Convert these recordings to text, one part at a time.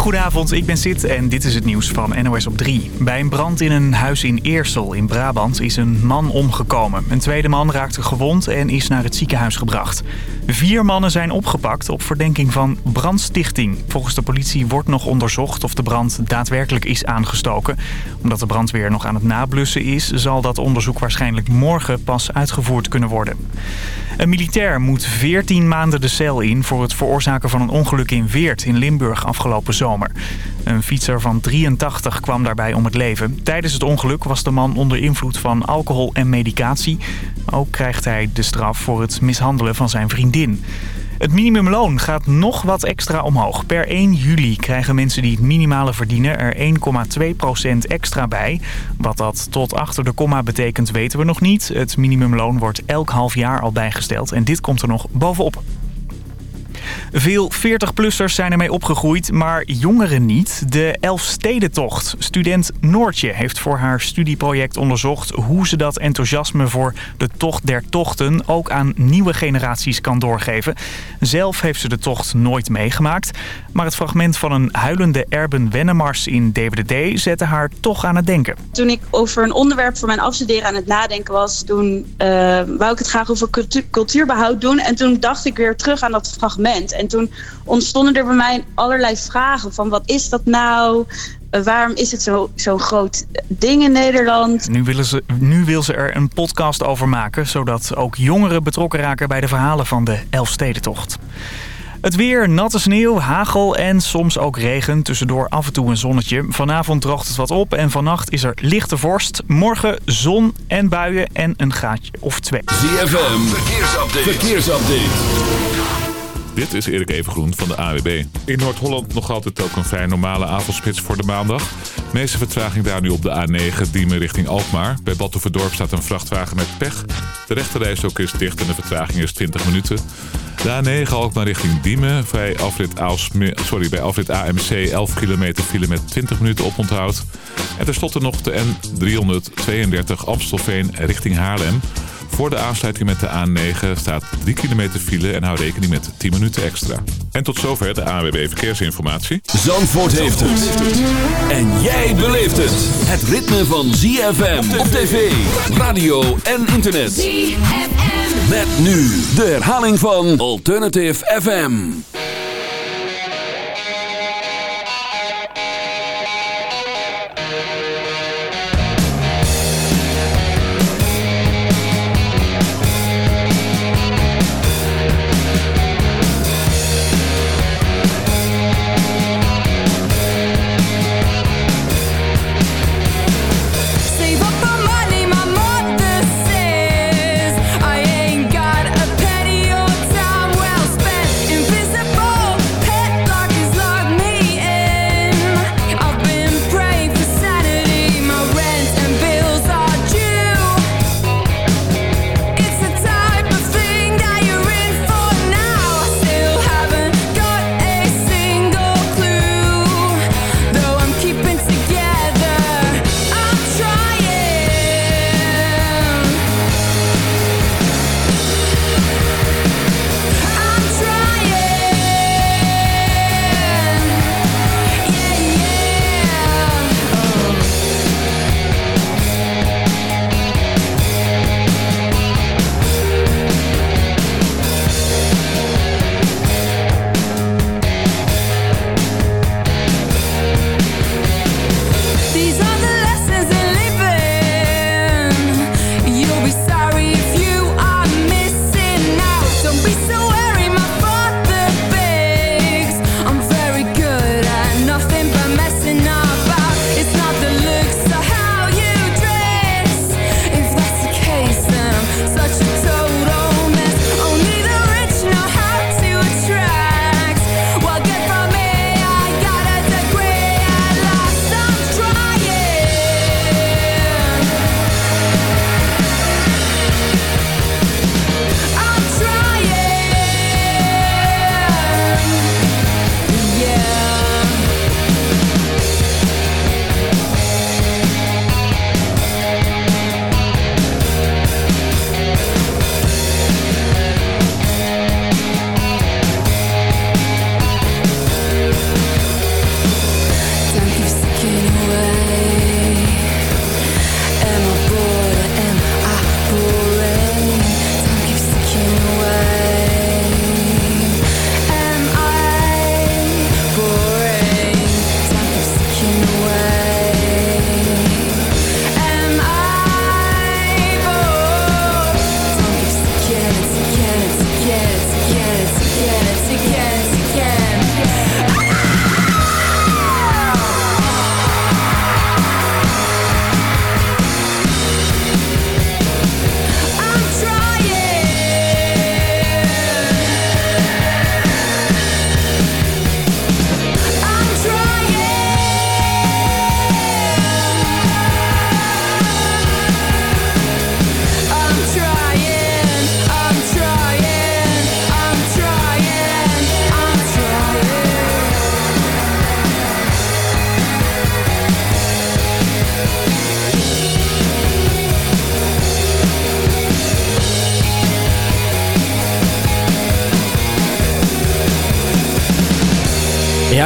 Goedenavond, ik ben Sid en dit is het nieuws van NOS op 3. Bij een brand in een huis in Eersel in Brabant is een man omgekomen. Een tweede man raakte gewond en is naar het ziekenhuis gebracht. Vier mannen zijn opgepakt op verdenking van brandstichting. Volgens de politie wordt nog onderzocht of de brand daadwerkelijk is aangestoken. Omdat de brandweer nog aan het nablussen is... zal dat onderzoek waarschijnlijk morgen pas uitgevoerd kunnen worden. Een militair moet 14 maanden de cel in voor het veroorzaken van een ongeluk in Weert in Limburg afgelopen zomer. Een fietser van 83 kwam daarbij om het leven. Tijdens het ongeluk was de man onder invloed van alcohol en medicatie. Ook krijgt hij de straf voor het mishandelen van zijn vriendin. Het minimumloon gaat nog wat extra omhoog. Per 1 juli krijgen mensen die het minimale verdienen er 1,2% extra bij. Wat dat tot achter de komma betekent weten we nog niet. Het minimumloon wordt elk half jaar al bijgesteld en dit komt er nog bovenop. Veel 40-plussers zijn ermee opgegroeid, maar jongeren niet. De Elfstedentocht. Student Noortje heeft voor haar studieproject onderzocht... hoe ze dat enthousiasme voor de Tocht der Tochten... ook aan nieuwe generaties kan doorgeven. Zelf heeft ze de tocht nooit meegemaakt. Maar het fragment van een huilende Erben Wennemars in DWDD... zette haar toch aan het denken. Toen ik over een onderwerp voor mijn afstuderen aan het nadenken was... toen uh, wou ik het graag over cultuur, cultuurbehoud doen. En toen dacht ik weer terug aan dat fragment... En toen ontstonden er bij mij allerlei vragen van wat is dat nou? Waarom is het zo'n zo groot ding in Nederland? Nu, willen ze, nu wil ze er een podcast over maken... zodat ook jongeren betrokken raken bij de verhalen van de Elfstedentocht. Het weer, natte sneeuw, hagel en soms ook regen. Tussendoor af en toe een zonnetje. Vanavond droogt het wat op en vannacht is er lichte vorst. Morgen zon en buien en een gaatje of twee. ZFM, verkeersupdate. verkeersupdate. Dit is Erik Evengroen van de AWB. In Noord-Holland nog altijd ook een vrij normale avondspits voor de maandag. De meeste vertraging daar nu op de A9 Diemen richting Alkmaar. Bij Batuverdorp staat een vrachtwagen met pech. De rechterreis ook is dicht en de vertraging is 20 minuten. De A9 Alkmaar richting Diemen. Bij afrit, sorry, bij afrit AMC 11 kilometer file met 20 minuten oponthoud. En tenslotte nog de N332 Amstelveen richting Haarlem. Voor de aansluiting met de A9 staat 3 kilometer file en hou rekening met 10 minuten extra. En tot zover de ANWB Verkeersinformatie. Zandvoort heeft het. En jij beleeft het. Het ritme van ZFM op tv, radio en internet. ZFM. Met nu de herhaling van Alternative FM.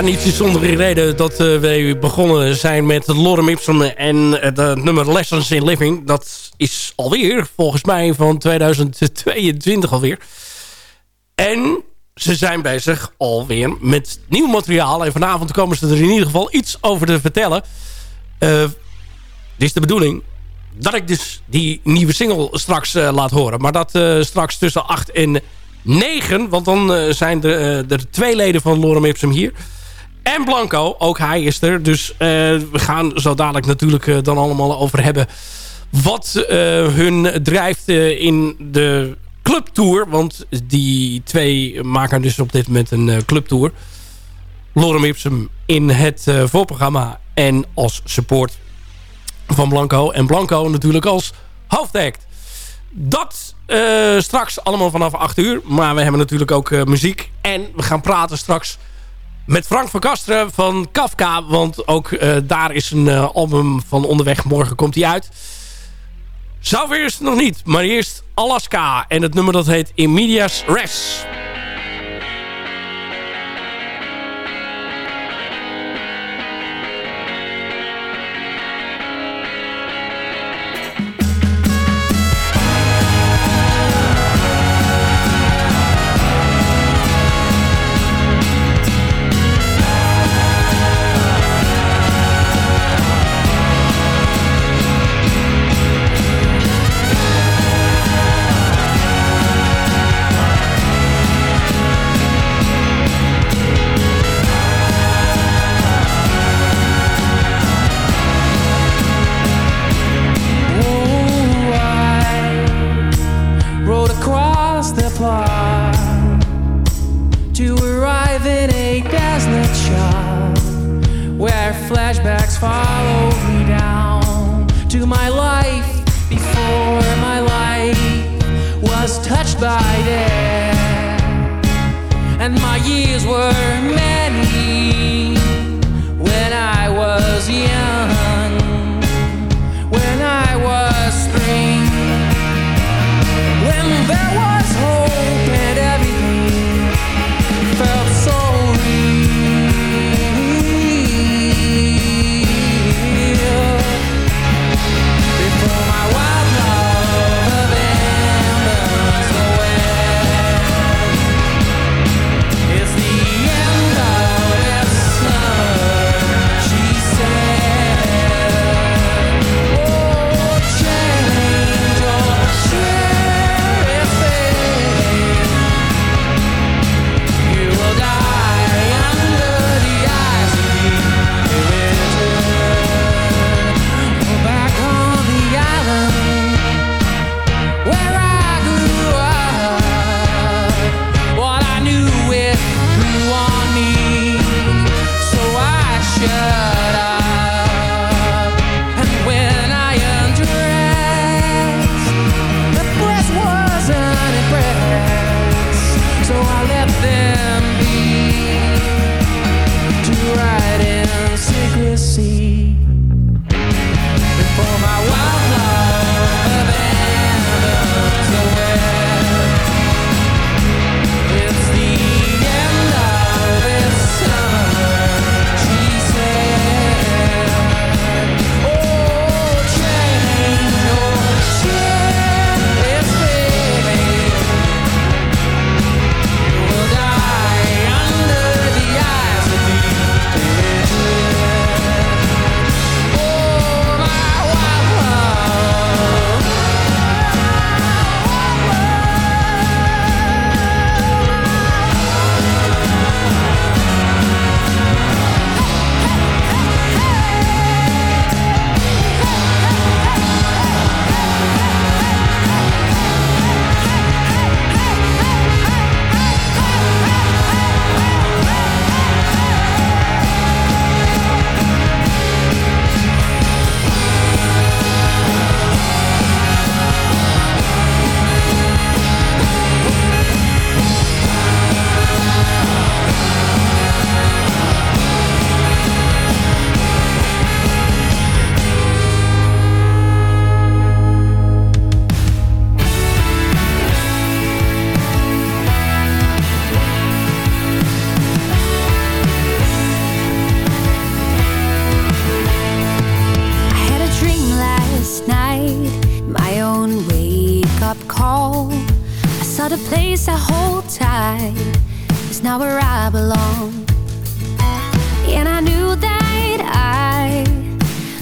Niet zonder reden dat uh, wij begonnen zijn met Lorem Ipsum en het uh, nummer Lessons in Living. Dat is alweer, volgens mij, van 2022 alweer. En ze zijn bezig alweer met nieuw materiaal. En vanavond komen ze er in ieder geval iets over te vertellen. Uh, dit is de bedoeling dat ik dus die nieuwe single straks laat horen. Maar dat straks tussen 8 en 9. Want dan zijn er, er twee leden van Lorem Ipsum hier. En Blanco, ook hij is er. Dus we gaan zo dadelijk natuurlijk dan allemaal over hebben... wat hun drijft in de clubtour. Want die twee maken dus op dit moment een clubtour. Lorem Ipsum in het voorprogramma en als support van Blanco. En Blanco natuurlijk als hoofdact. Dat straks allemaal vanaf 8 uur. Maar we hebben natuurlijk ook muziek. En we gaan praten straks met Frank van Kasteren van Kafka. Want ook daar is een album van onderweg. Morgen komt hij uit. Zover is het nog niet. Maar eerst Alaska. En het nummer dat heet In Medias Res. Thought a place I hold tight is now where I belong. And I knew that I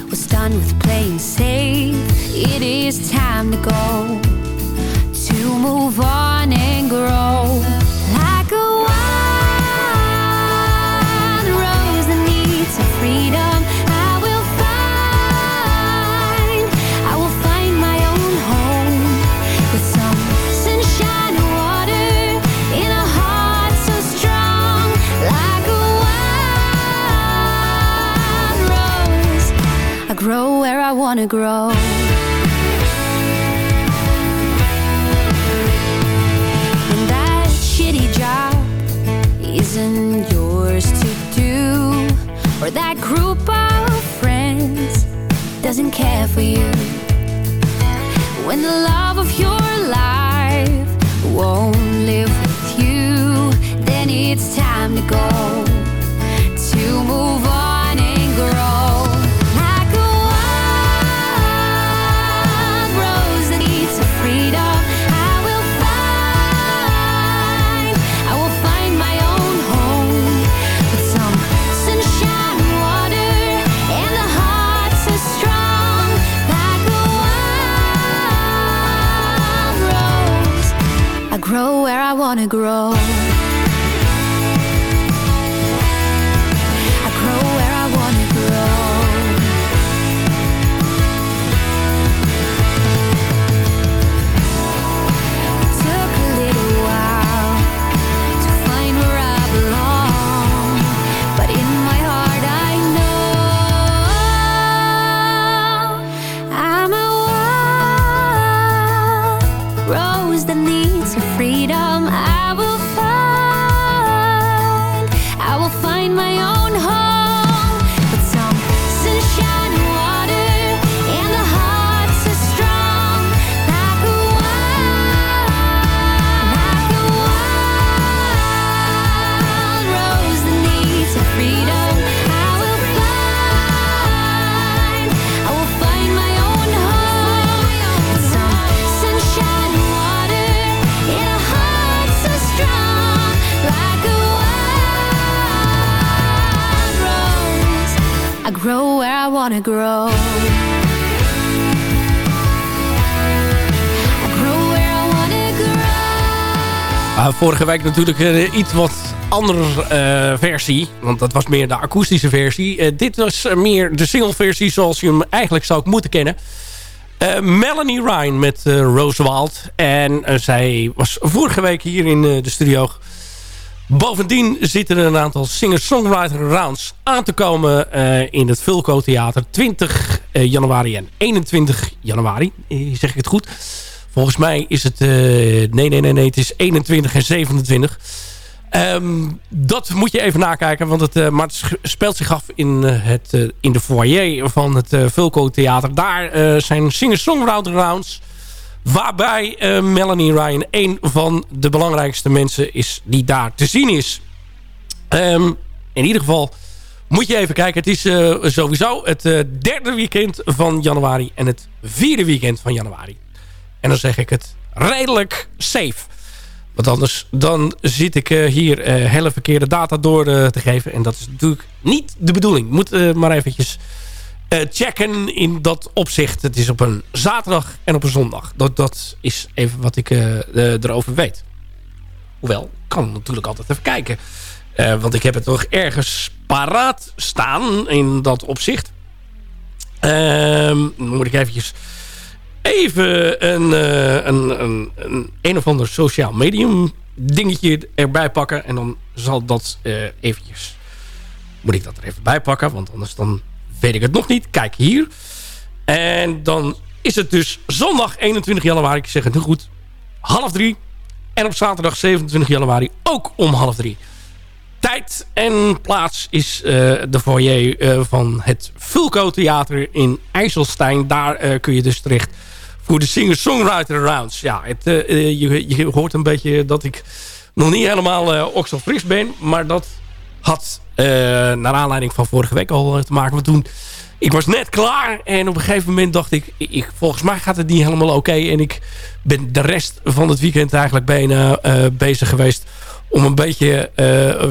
was done with playing safe. It is time to go, to move on and grow. Wanna grow. And that shitty job isn't yours to do, or that group of friends doesn't care for you. When the love of your life won't live with you, then it's time to go to move on grow where I wanna grow. Vorige week natuurlijk een iets wat andere eh, versie. Want dat was meer de akoestische versie. Eh, dit was eh, meer de single-versie zoals je hem eigenlijk zou moeten kennen. Eh, Melanie Ryan met eh Roosewald. En eh, zij was vorige week hier in eh, de studio. Bovendien zitten er een aantal singer-songwriter rounds aan te komen eh, in het Vulco Theater. 20 eh, januari en 21 januari. Eh, zeg ik het goed? Volgens mij is het... eh, nee, nee, nee, nee. Het is 21 en 27. Ehm, dat moet je even nakijken. Want het, sch- speelt zich af in, eh, het, in de foyer van het Vulco Theater. Daar zijn singer-songwriter rounds. Waarbij Melanie Ryan een van de belangrijkste mensen is die daar te zien is. Ehm, in ieder geval moet je even kijken. Het is sowieso het derde weekend van januari en het vierde weekend van januari. En dan zeg ik het redelijk safe. Want anders dan zit ik eh, hier eh, hele verkeerde data door eh, te geven. En dat is natuurlijk niet de bedoeling. Moet maar eventjes checken in dat opzicht. Het is op een zaterdag en op een zondag. Dat, dat is even wat ik erover weet. Hoewel, kan natuurlijk altijd even kijken. Want ik heb het toch ergens paraat staan in dat opzicht. Ehm, moet ik eventjes even een, eh, een, een, een, een of ander sociaal medium dingetje erbij pakken. En dan zal dat eh, eventjes... Moet ik dat er even bij pakken, want anders dan weet ik het nog niet. Kijk hier. En dan is het dus zondag 21 januari, ik zeg het nu goed, half drie. En op zaterdag 27 januari ook om half drie. Tijd en plaats is eh, de foyer van het Vulco Theater in IJsselstein. Daar kun je dus terecht voor de singer-songwriter rounds. Ja, het, eh, eh, je, je hoort een beetje dat ik nog niet helemaal uh, okselfris ben. Maar dat had naar aanleiding van vorige week al te maken. Want toen ik was net klaar en op een gegeven moment dacht ik, ik volgens mij gaat het niet helemaal oké. en ik ben de rest van het weekend eigenlijk bijna bezig geweest om een beetje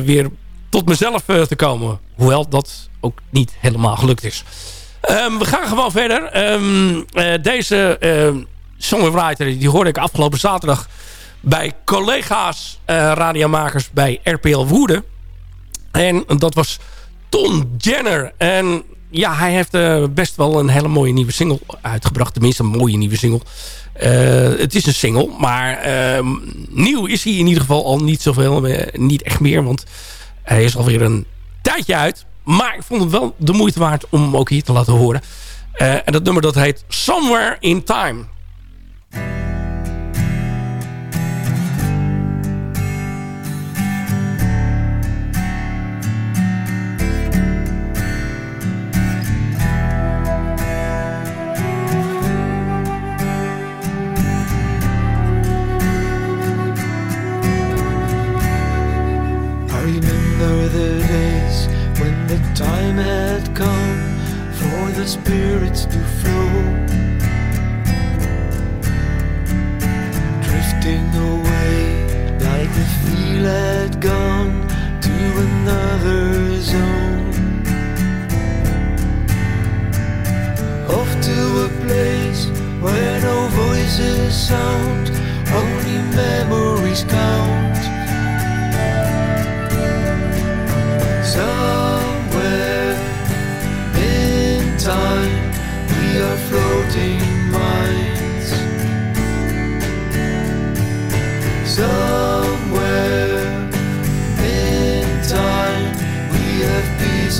weer tot mezelf te komen. Hoewel dat ook niet helemaal gelukt is. Ehm, we gaan gewoon verder. Um, deze uh, songwriter die hoorde ik afgelopen zaterdag bij collega's uh, radiomakers bij RPL Woede. En dat was Ton Jenner. En ja, hij heeft uh, best wel een hele mooie nieuwe single uitgebracht. Tenminste, een mooie nieuwe single. Het is een single, maar ehm, nieuw is hij in ieder geval al niet zoveel. niet echt meer, want hij is alweer een tijdje uit. Maar ik vond het wel de moeite waard om hem ook hier te laten horen. Uh, en dat nummer dat heet Somewhere in Time. Spirits to flow, drifting away like the feel had gone to another zone, off to a place where no voices sound, only memories count. Minds somewhere in time we have peace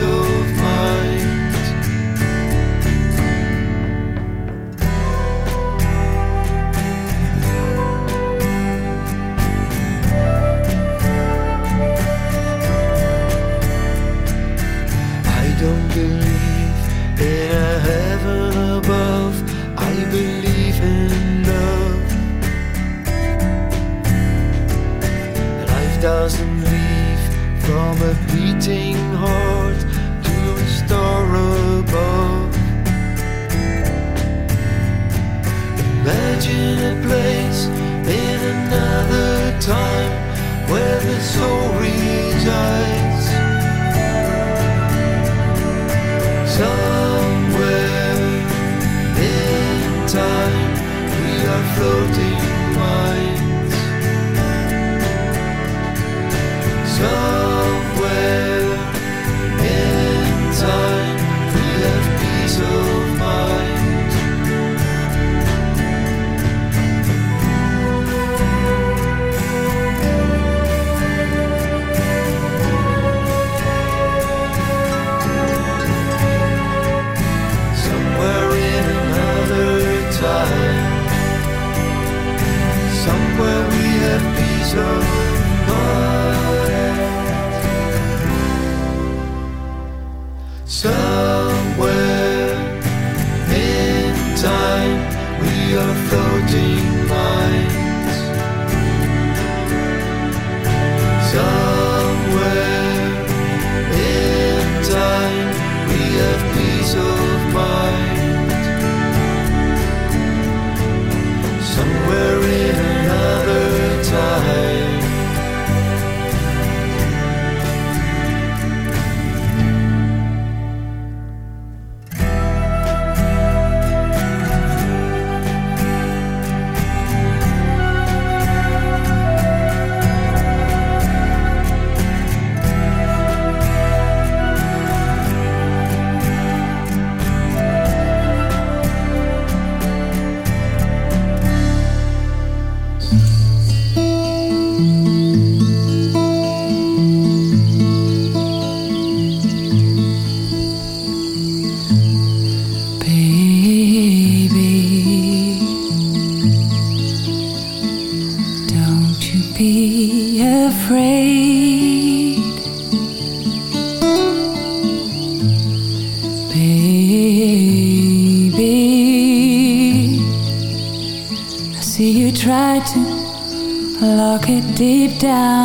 down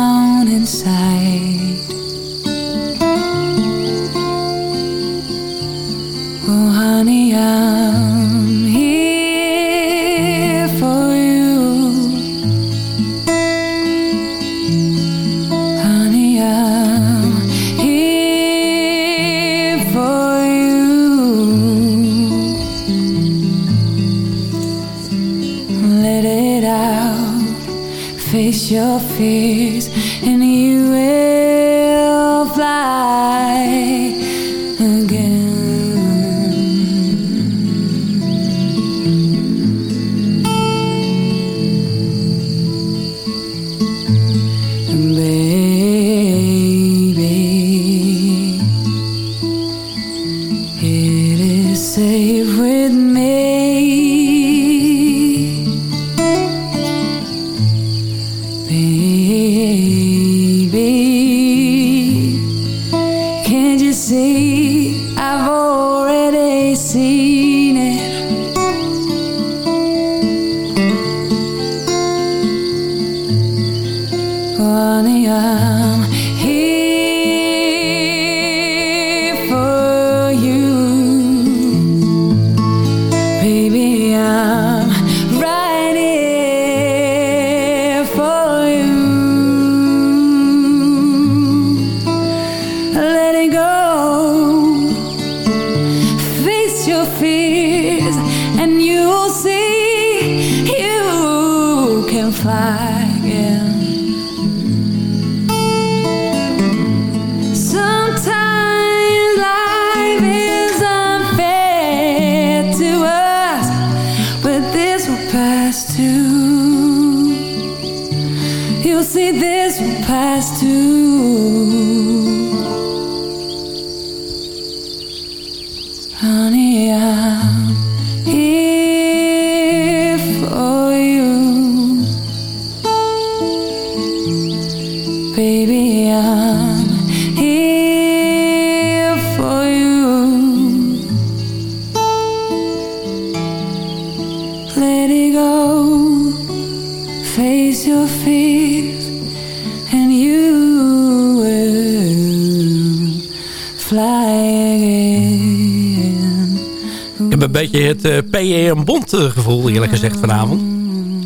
het uh, P.E.M. Bond eh, gevoel, eerlijk gezegd, vanavond.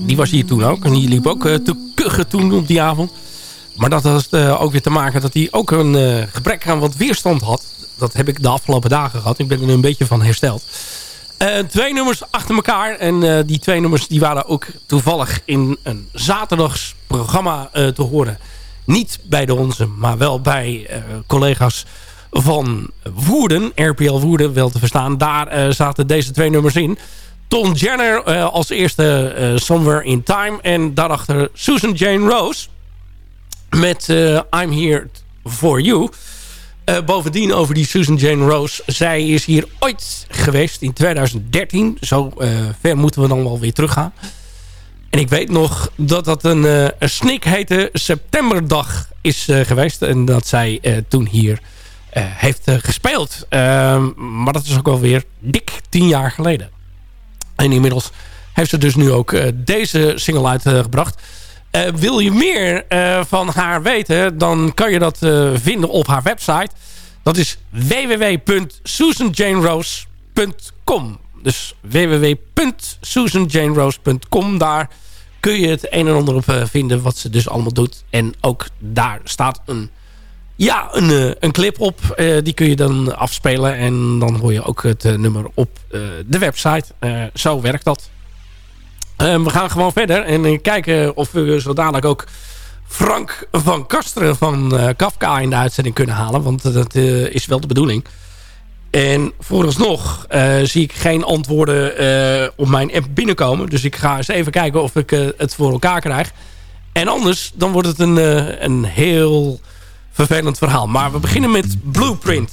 Die was hier toen ook. En die liep ook eh, te kuchen toen op die avond. Maar dat had uh, ook weer te maken dat hij ook een uh, gebrek aan wat weerstand had. Dat heb ik de afgelopen dagen gehad. Ik ben er een beetje van hersteld. Uh, twee nummers achter elkaar. En die twee nummers die waren ook toevallig in een zaterdagsprogramma te horen. Niet bij de onze, maar wel bij collega's van Woerden. RPL Woerden wel te verstaan. Daar zaten deze twee nummers in. Tom Jenner als eerste Somewhere in Time. En daarachter Susan Jane Rose met uh, I'm Here For You. Uh, bovendien over die Susan Jane Rose. Zij is hier ooit geweest in 2013. Zo uh, ver moeten we dan wel weer teruggaan. En ik weet nog dat dat een, een snik heette Septemberdag is geweest. En dat zij toen hier heeft gespeeld. Ehm, maar dat is ook alweer dik tien jaar geleden. En inmiddels heeft ze dus nu ook deze single uitgebracht. Wil je meer van haar weten, dan kan je dat vinden op haar website. Dat is www.susanjanerose.com. Dus www.susanjanerose.com. Daar kun je het een en ander op vinden wat ze dus allemaal doet. En ook daar staat een, ja, een, een clip op. die kun je dan afspelen. En dan hoor je ook het nummer op de website. zo werkt dat. Uh, we gaan gewoon verder en kijken of we zo dadelijk ook Frank van Kasteren van Kafka in de uitzending kunnen halen. Want dat is wel de bedoeling. En vooralsnog zie ik geen antwoorden op mijn app binnenkomen. Dus ik ga eens even kijken of ik het voor elkaar krijg. En anders dan wordt het een, een heel vervelend verhaal. Maar we beginnen met Blueprint.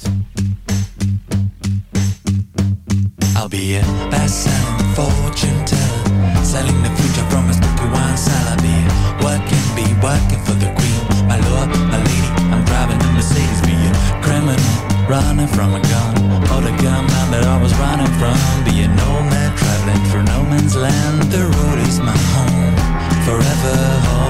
I'll be a best-selling fortune teller Selling the future from a sticky wine cellar Be working, be working for the queen? My lord, my lady, I'm driving a Mercedes Be a criminal, running from a gun. Or the gunman that I was running from. Be a nomad, traveling through no man's land. The road is my home, forever home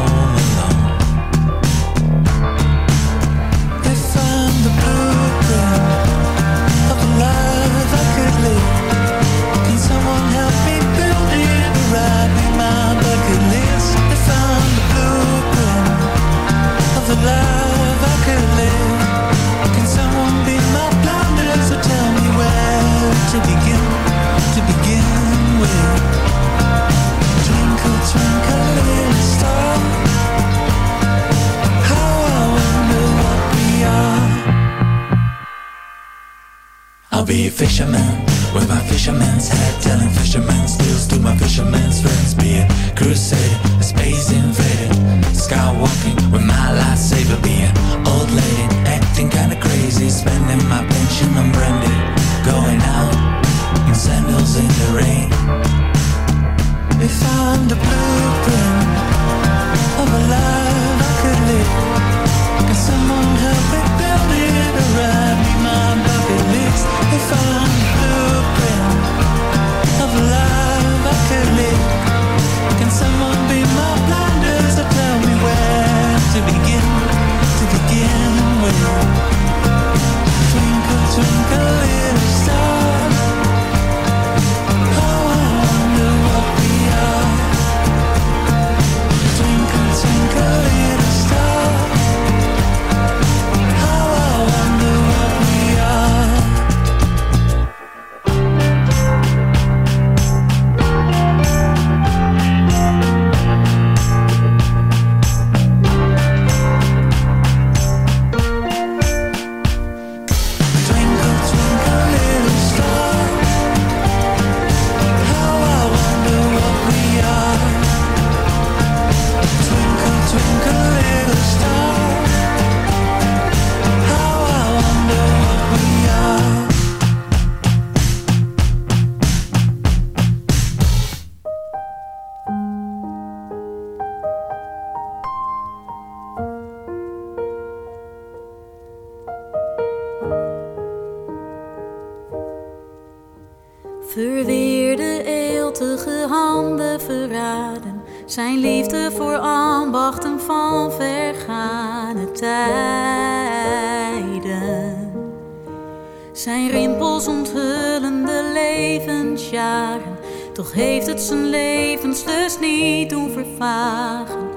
Heeft het zijn levenslust niet doen vervagen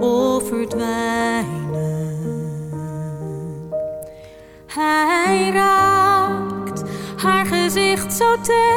of verdwijnen. Hij raakt haar gezicht zo tegen.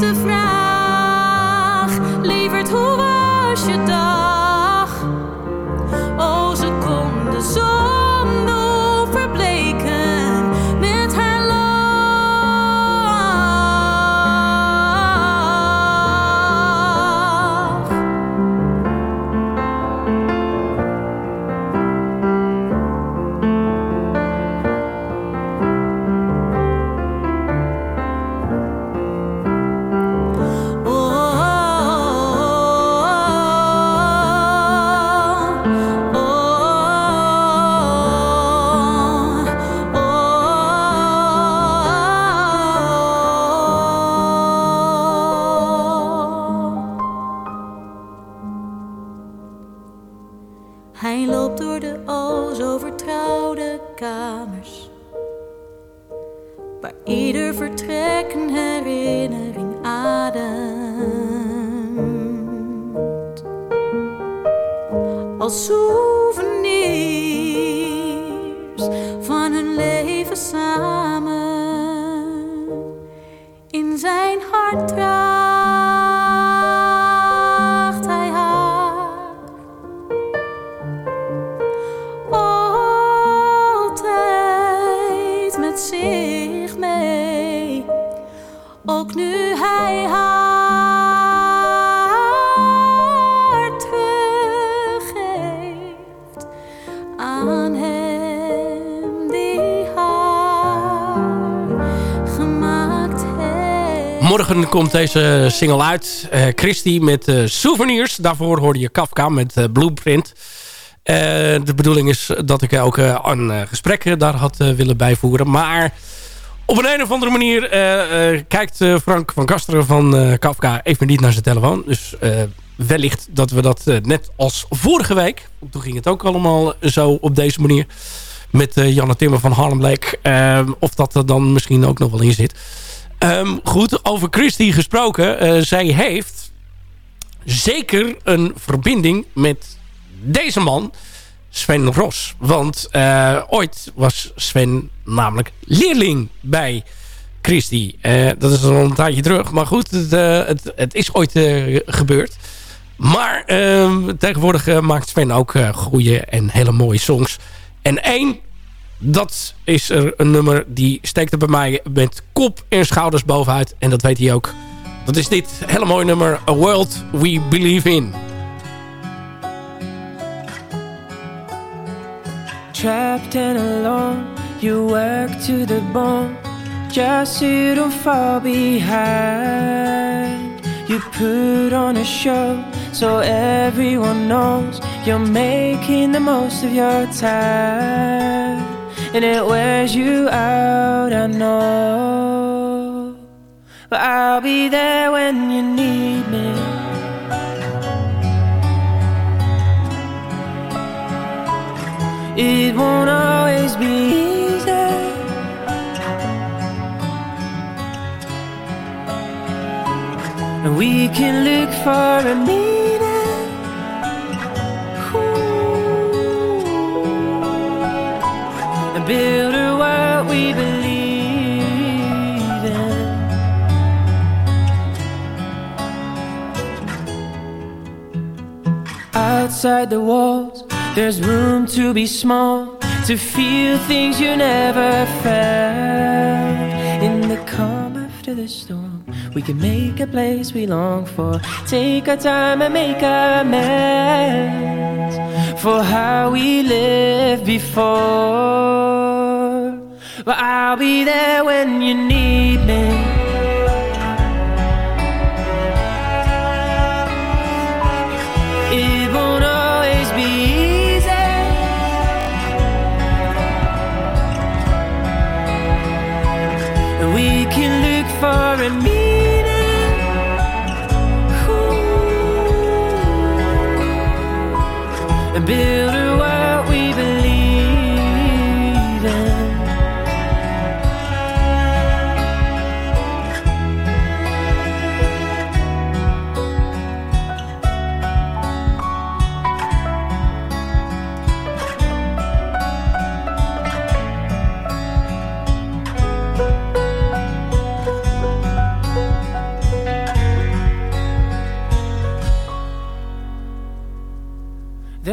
just a friend. Komt deze single uit. Uh, Christy met uh, Souvenirs. Daarvoor hoorde je Kafka met uh, Blueprint. de bedoeling is dat ik ook een gesprek daar had willen bijvoeren. Maar op een, een of andere manier kijkt Frank van Kasteren van Kafka even niet naar zijn telefoon. Dus wellicht dat we dat net als vorige week... toen ging het ook allemaal zo op deze manier... met Janne Timmer van Harlem Lake... of dat er dan misschien ook nog wel in zit... Um, goed, over Christy gesproken. Uh, zij heeft zeker een verbinding met deze man, Sven Ros. Want uh, ooit was Sven namelijk leerling bij Christy. Uh, dat is al een tijdje terug. Maar goed, het, het, het is ooit gebeurd. Maar ehm, tegenwoordig maakt Sven ook goede en hele mooie songs. En één dat is er een nummer die steekt er bij mij met kop en schouders bovenuit. En dat weet hij ook. Dat is dit hele mooie nummer A World We Believe In. Trapped and alone, you work to the bone Just so you don't fall behind You put on a show so everyone knows You're making the most of your time and it wears you out, I know. But I'll be there when you need me. It won't always be easy. And we can look for a meaning. Build a we believe in. Outside the walls, there's room to be small, to feel things you never felt. In the calm after the storm, we can make a place we long for. Take our time and make amends for how we lived before. But I'll be there when you need me. It won't always build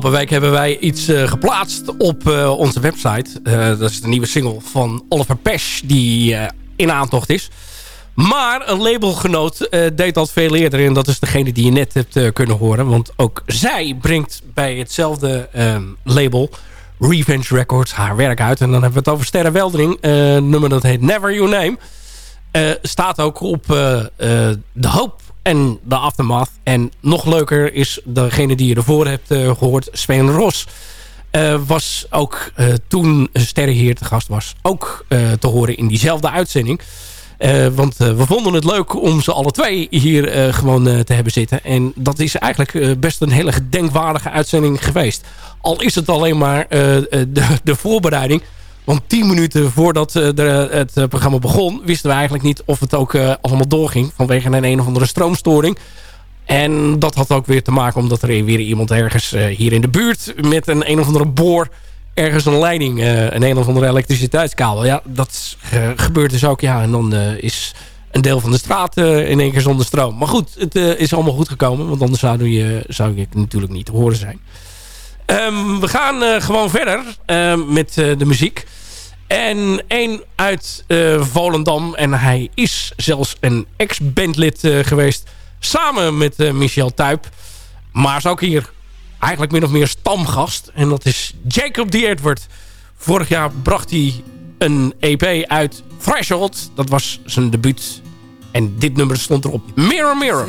Afgelopen week hebben wij iets eh, geplaatst op eh, onze website. Eh, dat is de nieuwe single van Oliver Pesch die in aantocht is. Maar een labelgenoot deed dat veel eerder. En dat is degene die je net hebt kunnen horen. Want ook zij brengt bij hetzelfde ehm, label... Revenge Records haar werk uit. En dan hebben we het over Sterre Weldering. nummer dat heet Never Your Name. Staat ook op de Hoop en de Aftermath. En nog leuker is degene die je ervoor hebt eh, gehoord, Sven Ros. eh, was ook eh, toen Sterrenheer te gast was, ook te horen in diezelfde uitzending. Want we vonden het leuk om ze alle twee hier gewoon te hebben zitten. En dat is eigenlijk best een hele gedenkwaardige uitzending geweest. Al is het alleen maar de, de voorbereiding. Want tien minuten voordat eh, de, het eh, programma begon... wisten we eigenlijk niet of het ook eh, allemaal doorging... vanwege een een of andere stroomstoring. En dat had ook weer te maken omdat er weer iemand ergens hier in de buurt... met een een of andere boor ergens een leiding... een een of andere elektriciteitskabel. Ja, dat gebeurt dus ook. Ja, en dan is een deel van de straat in één keer zonder stroom. Maar goed, het is allemaal goed gekomen. Want anders zou je, zou je natuurlijk niet te horen zijn. Ehm, we gaan eh, gewoon verder eh, met eh, de muziek. En één uit eh, Volendam. En hij is zelfs een ex-bandlid geweest. Samen met Michel Tuyp. Maar is ook hier eigenlijk min of meer stamgast. En dat is Jacob D. Edward. Vorig jaar bracht hij een EP uit Threshold. Dat was zijn debuut. En dit nummer stond erop. Mirror Mirror.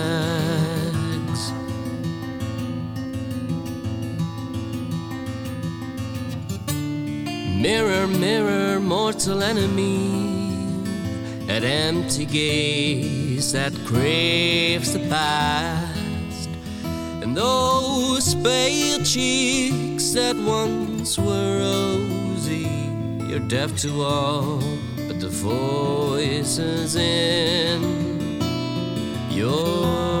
Mirror, mirror, mortal enemy, that empty gaze that craves the past, and those pale cheeks that once were rosy. You're deaf to all but the voices in your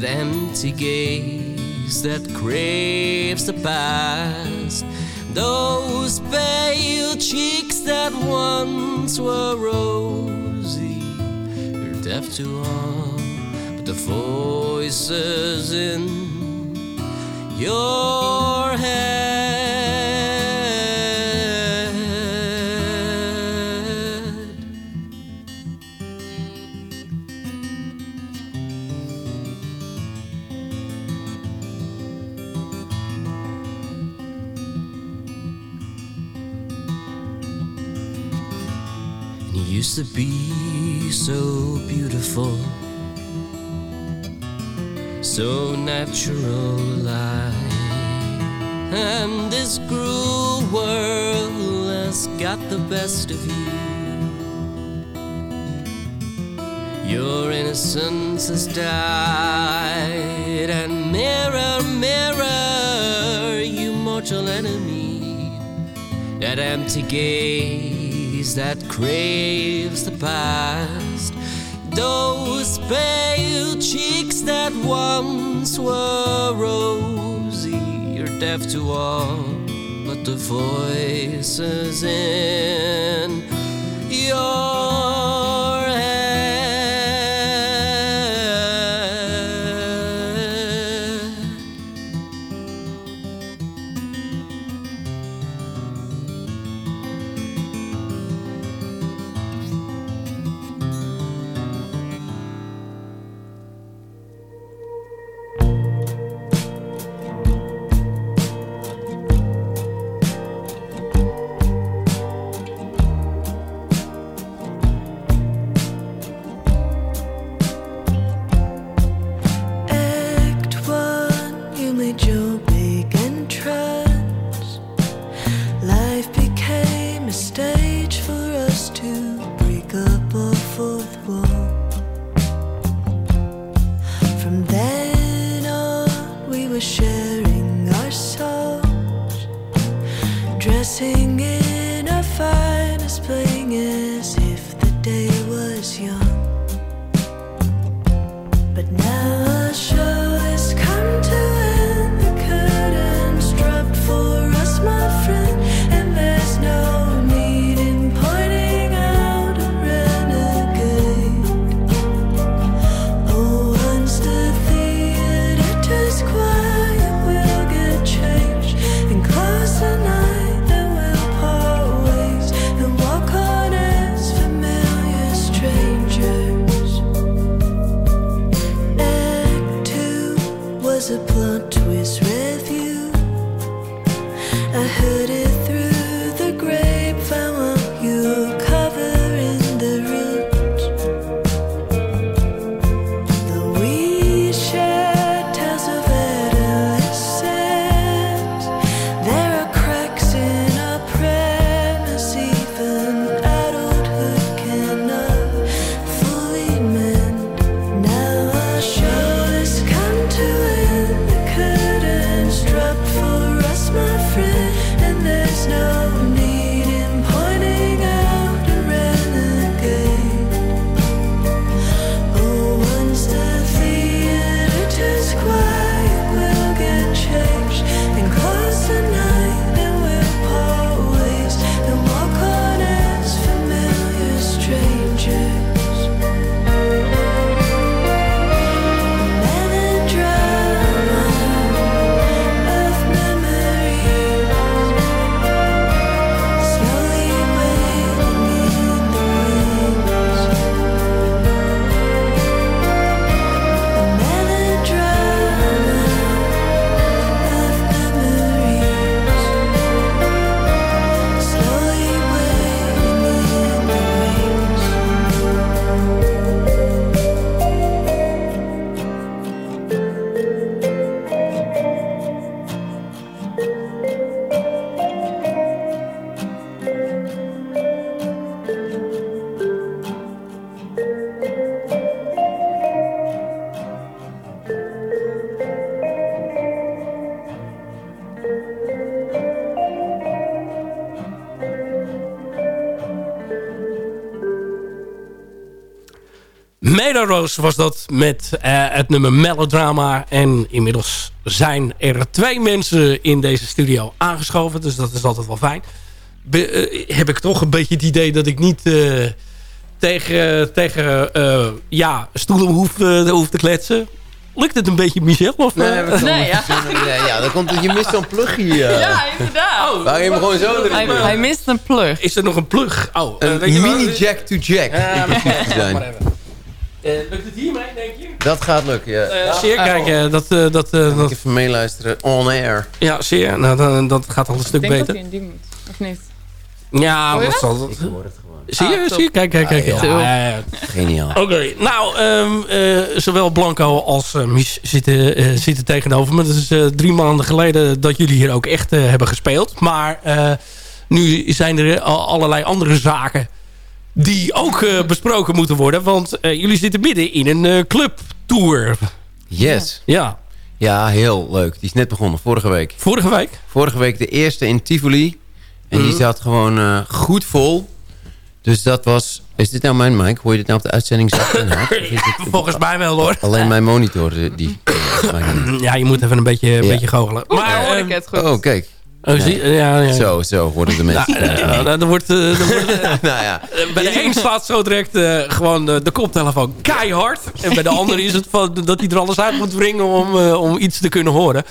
That empty gaze that craves the past. Those pale cheeks that once were rosy, you're deaf to all but the voices in your head. To be so beautiful, so natural. And this cruel world has got the best of you. Your innocence has died, and mirror, mirror, you mortal enemy, that empty gaze that craves the past, those pale cheeks that once were rosy, you're deaf to all but the voices in. Your Meadow was dat met eh, het nummer Melodrama. En inmiddels zijn er twee mensen in deze studio aangeschoven. Dus dat is altijd wel fijn. Be- eh, heb ik toch een beetje het idee dat ik niet eh, tegen, tegen eh, ja, stoelen hoef, hoef te kletsen. Lukt het een beetje, Michel? Of, Nee, we komen- Nee, ja, dan komt je mist zo'n plugje. eh. Ja, inderdaad. Waar je hem gewoon zo erin Hij, mist een plug. Is er nog een plug? Oh, Een weet je wel? mini jack to jack. Ja, om precies te zijn. maar even. Eh, lukt het hiermee, denk je? Dat gaat lukken, ja. Eh, zeer, kijk, eh, dat, eh, dat, eh, Kan dat, ik even meeluisteren on air. ja, zeer. Nou, dan, dat gaat al een Ik stuk denk dat beter. hij in die moet, of niet? Ja, Hoor dat? zal dat? Ik hoor het gewoon. Zie je, Ah, zie je? Kijk, kijk, kijk. Ah, Ja, joh. ja, ja. Geniaal. Oké, nou, ehm, eh, zowel Blanco als Mies zitten, eh, zitten tegenover me. Dat is eh, drie maanden geleden dat jullie hier ook echt hebben gespeeld. Maar eh, nu zijn er al- allerlei andere zaken die ook eh, besproken moeten worden. Want eh, jullie zitten midden in een eh, clubtour. Yes. Ja, Ja, heel leuk. Die is net begonnen, vorige week. vorige week. Vorige week de eerste in Tivoli. En die Mhm. zat gewoon eh, goed vol. Dus dat was... Is dit nou mijn mic? Hoor je dit nou op de uitzending zacht en hard? Of is dit Volgens mij wel hoor. alleen mijn monitor die... Ja, je moet even een beetje, een Ja. beetje goochelen. Maar hoor ik het goed. Oh, kijk. Oh, zie, ja, ja. Zo, zo worden de mensen. Nou, eh, nou, dan wordt, eh, dan wordt nou ja. Eh, Bij de een slaat zo direct eh, gewoon eh, de koptelefoon keihard. En bij de ander is het van, dat hij er alles uit moet wringen om, eh, om iets te kunnen horen.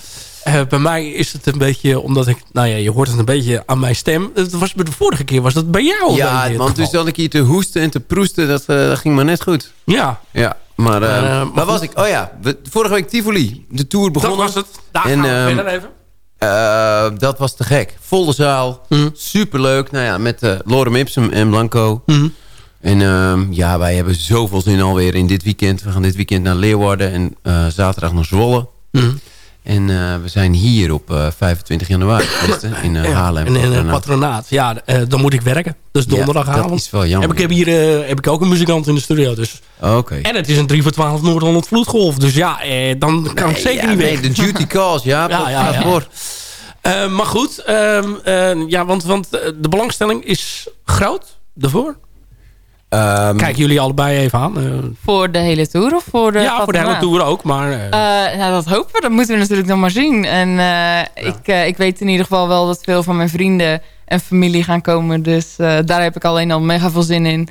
Eh, bij mij is het een beetje, omdat ik... Nou ja, je hoort het een beetje aan mijn stem. Het was, de vorige keer was dat bij jou Ja, want geval. zat ik hier te hoesten en te proesten. Dat, eh, dat ging maar net goed. Ja, Ja, maar, eh, Eh, maar waar was ik? Oh ja, we- vorige week Tivoli. De tour dat begonnen. was het. Daar En, gaan we ehm, verder even. Eh, dat was te gek. Volle zaal. Mhm. Superleuk. Nou ja, met eh Lorem Ipsum en Blanco. Mhm. En ehm, ja, wij hebben zoveel zin alweer in dit weekend. We gaan dit weekend naar Leeuwarden en eh, zaterdag naar Zwolle. Mhm. En eh, we zijn hier op eh, 25 januari in Ja, Haarlem. En in het Patronaat. Ja, dan moet ik werken. Dus Ja, donderdagavond. dat is wel jammer. Heb ik heb hier heb ik ook een muzikant in de studio. Dus. Oké. En het is een 3 voor 12 Noord-Holland vloedgolf. Dus ja, dan kan ik zeker Ja, niet nee, weg. de duty calls, ja. Ja, ja, ja. voor. Maar goed, ehm, eh, ja, want, want de belangstelling is groot daarvoor. Ehm, Kijken jullie allebei even aan. eh. Voor de hele tour of voor de ja, voor de hele patronaat? tour ook. Maar eh, Eh, nou, dat hopen we. Dat moeten we natuurlijk dan maar zien. En eh, ik, eh, ik weet in ieder geval wel dat veel van mijn vrienden en familie gaan komen. Dus eh, daar heb ik alleen al mega veel zin in.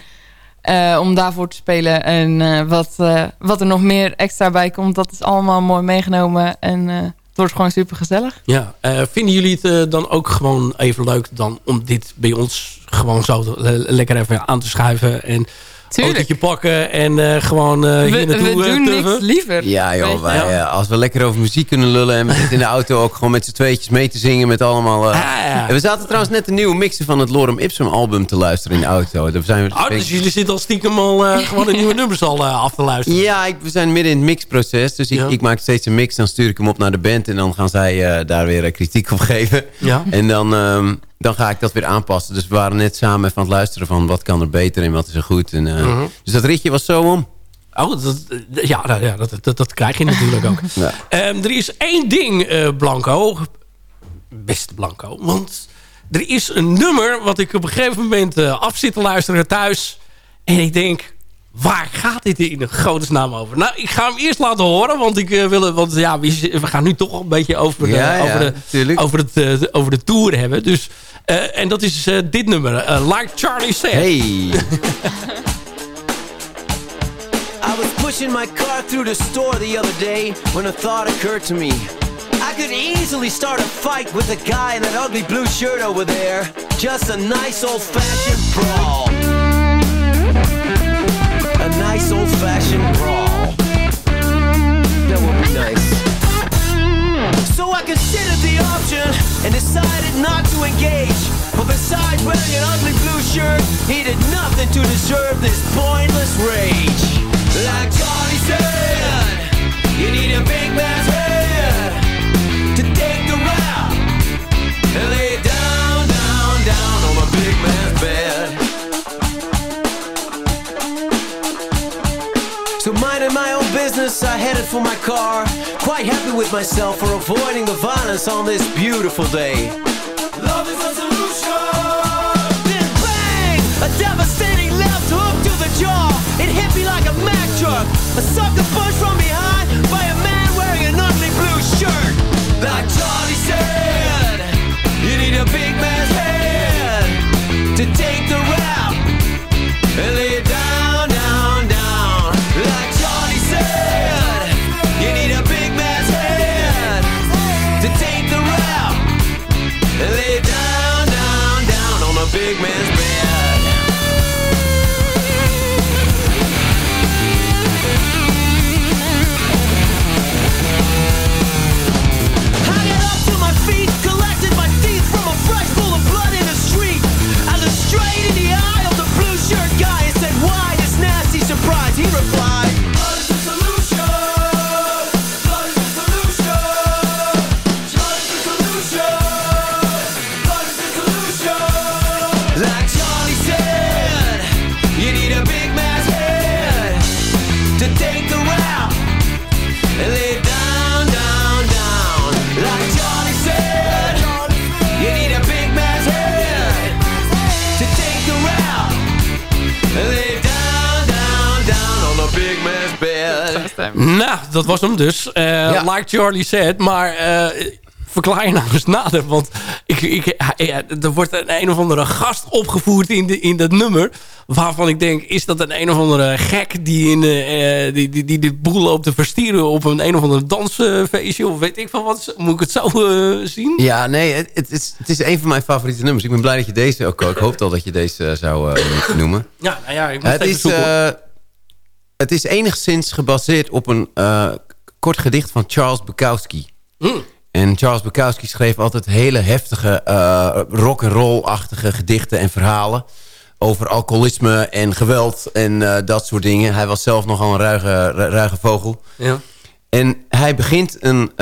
eh, om daarvoor te spelen. En eh, wat, eh, wat er nog meer extra bij komt, dat is allemaal mooi meegenomen. En eh, wordt gewoon super gezellig. ja, eh, vinden jullie het eh, dan ook gewoon even leuk dan om dit bij ons gewoon zo le- lekker even aan te schuiven en Tuurlijk. autootje pakken en eh, gewoon eh, We, hier naartoe we eh, doen tuffen? niks liever. Ja joh, wij, Ja. als we lekker over muziek kunnen lullen... en we zitten in de auto ook gewoon met z'n tweetjes mee te zingen... met allemaal... eh, Ah, ja. We zaten trouwens net een nieuwe mixen van het Lorem Ipsum album te luisteren in de auto. Daar zijn we Oh, dus jullie zitten al stiekem al eh, gewoon de nieuwe nummers al af te luisteren. Ja, ik, we zijn midden in het mixproces. Dus ik, Ja. ik maak steeds een mix. Dan stuur ik hem op naar de band. En dan gaan zij eh, daar weer kritiek op geven. Ja. En dan, ehm, dan ga ik dat weer aanpassen. Dus we waren net samen even aan het luisteren van... wat kan er beter en wat is er goed. En, eh, Mhm. Dus dat ritje was zo om. Oh, dat, ja, nou ja dat, dat, dat krijg je natuurlijk ook. Ja. Ehm, er is één ding, eh, Blanco. Beste Blanco. Want er is een nummer wat ik op een gegeven moment eh, af zit te luisteren thuis. En ik denk, waar gaat dit in de godesnaam over? Nou, ik ga hem eerst laten horen. Want, ik, wil, want ja, we, we gaan nu toch een beetje over, Ja, ja, over, de, over, het, over de tour hebben. Dus, eh, en dat is eh, dit nummer. eh, like Charlie said. Hey. I was pushing my car through the store the other day when a thought occurred to me. I could easily start a fight with the guy in that ugly blue shirt over there. Just a nice old fashioned brawl. A nice old fashioned brawl. That would be nice. So I considered the option and decided not to engage. But besides wearing an ugly blue shirt, he did nothing to deserve this pointless rage. Like Johnny said, you need a big man's head to take the rap and lay down, down, down on a big man's business, I headed for my car, quite happy with myself for avoiding the violence on this beautiful day. Love is a solution. Then bang! A devastating left hook to the jaw. It hit me like a Mack truck. A sucker punch from behind by a man wearing an ugly blue shirt. Like Charlie said, you need a big dat was hem dus. Eh, Like Charlie said. Maar eh, verklaar je nou eens nader. Want ik, ik, ja, er wordt een, een of andere gast opgevoerd in, de, in dat nummer. Waarvan ik denk, is dat een een of andere gek... die, in, eh, die, die, die de boel loopt te verstieren op een een of andere dansfeestje? Of weet ik van wat. Moet ik het zo zien? Ja, nee, het, het is, het is een van mijn favoriete nummers. Ik ben blij dat je deze ook... Ik hoopte al dat je deze zou noemen. Ja, nou ja, ik moet Het even is, zoeken. Het is enigszins gebaseerd op een eh, kort gedicht van Charles Bukowski. Hmm. En Charles Bukowski schreef altijd hele heftige eh rock and roll-achtige gedichten en verhalen. Over alcoholisme en geweld en eh, dat soort dingen. Hij was zelf nogal een ruige, ru- ruige vogel. Ja. En hij begint een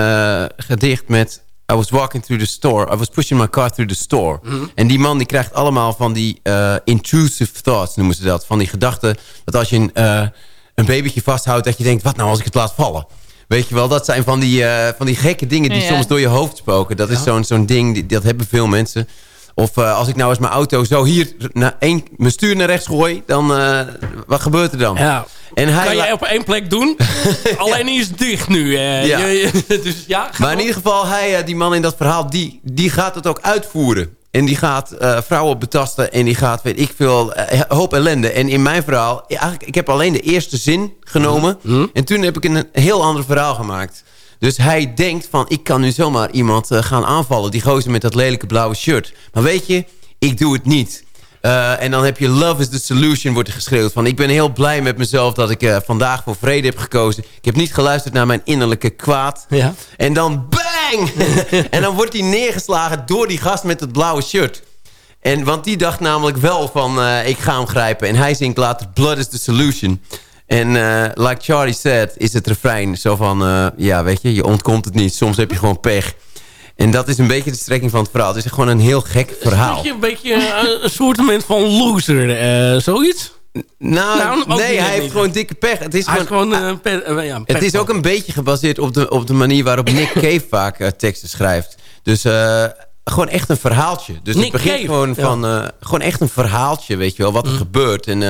gedicht met... I was walking through the store. I was pushing my car through the store. Mhm. En die man die krijgt allemaal van die intrusive thoughts, noemen ze dat. Van die gedachten dat als je een, een babytje vasthoudt... dat je denkt, wat nou als ik het laat vallen? Weet je wel, dat zijn van die, eh, van die gekke dingen die Ja. soms door je hoofd spoken. Dat is zo'n zo'n ding, dat hebben veel mensen. Of eh, als ik nou eens mijn auto zo hier naar één, mijn stuur naar rechts gooi... dan, eh, wat gebeurt er dan? Ja. En hij kan jij op één plek doen? Alleen die is dicht nu. eh. Ja. Dus ja, Maar in ieder geval, hij, die man in dat verhaal, die, die gaat het ook uitvoeren. En die gaat eh, vrouwen betasten en die gaat, weet ik veel, eh, hoop ellende. En in mijn verhaal, eigenlijk, ik heb alleen de eerste zin genomen. Mhm. En toen heb ik een heel ander verhaal gemaakt. Dus hij denkt van, ik kan nu zomaar iemand eh, gaan aanvallen. Die gozer met dat lelijke blauwe shirt. Maar weet je, ik doe het niet. Eh, en dan heb je Love is the Solution, wordt er geschreeuwd. Van, ik ben heel blij met mezelf dat ik eh, vandaag voor vrede heb gekozen. Ik heb niet geluisterd naar mijn innerlijke kwaad. Ja. En dan bang! en dan wordt hij neergeslagen door die gast met het blauwe shirt. En, want die dacht namelijk wel van, eh, ik ga hem grijpen. En hij zingt later, Blood is the Solution. En like Charlie said, is het refrein zo van... ja, weet je, je ontkomt het niet. Soms heb je gewoon pech. En dat is een beetje de strekking van het verhaal. Het is gewoon een heel gek verhaal. Een beetje eh, een soort van loser, eh, zoiets? Nou, Nou, nee, hij heeft niet. gewoon dikke pech. Het is Hij is gewoon, gewoon eh, per- ja, Het is ook een beetje gebaseerd op de, op de manier waarop Nick Cave vaak teksten schrijft. Dus gewoon echt een verhaaltje. Dus Nick het begint Cave, gewoon ja. van... gewoon echt een verhaaltje, weet je wel, wat er gebeurt. En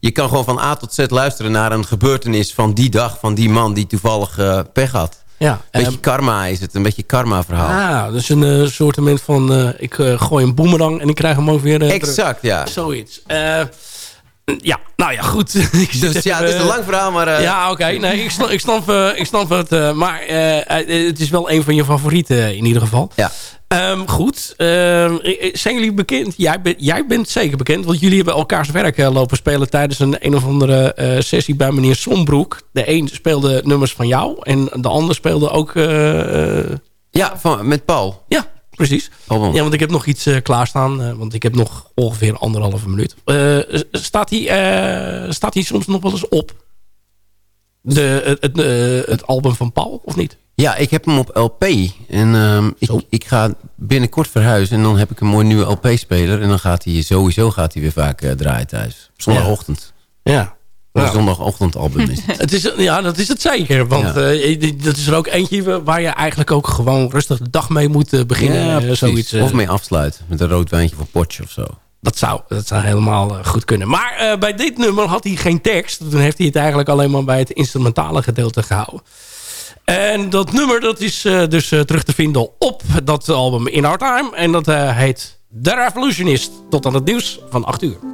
je kan gewoon van A tot Z luisteren naar een gebeurtenis van die dag... van die man die toevallig pech had. Ja, Een beetje karma is het, een beetje karma-verhaal. Ah, dus een eh, soort van... eh, ik eh, gooi een boemerang en ik krijg hem ook weer terug. exact, ja. Zoiets. Ja, nou ja, goed. Dus ja, het is een lang verhaal, maar... ja, oké. Nee, ik snap, ik snap, ik snap het. maar het is wel een van je favorieten in ieder geval. Ja. Ehm, goed. Ehm, eh, zijn jullie bekend? Jij, bent- jij bent zeker bekend. Want jullie hebben elkaars werk eh, lopen spelen... tijdens een een of andere eh, sessie bij meneer Sombroek. De een speelde nummers van jou. En de ander speelde ook... eh, Ja, van, met Paul. ja, precies. Ja, want ik heb nog iets klaarstaan. want ik heb nog ongeveer anderhalve minuut. Staat, eh, staat die soms nog wel eens op? De, het, het, het album van Paul, of niet? Ja, ik heb hem op LP. En ehm, ik, ik ga binnenkort verhuizen. En dan heb ik een mooi nieuwe LP-speler. En dan gaat hij sowieso gaat hij weer vaak eh, draaien thuis. Op zondagochtend. Ja. Een Ja. zondagochtendalbum is het. Het is, ja, dat is het zeker. Want Ja. eh, dat is er ook eentje waar je eigenlijk ook gewoon rustig de dag mee moet eh, beginnen. Ja, precies. zoiets. Of mee afsluiten. Met een rood wijntje voor potje of zo. Dat zou, dat zou helemaal goed kunnen. Maar bij dit nummer had hij geen tekst. Toen heeft hij het eigenlijk alleen maar bij het instrumentale gedeelte gehouden. En dat nummer dat is eh, dus eh, terug te vinden op dat album In Our Time. En dat eh, heet The Revolutionist. Tot aan het nieuws van 8 uur.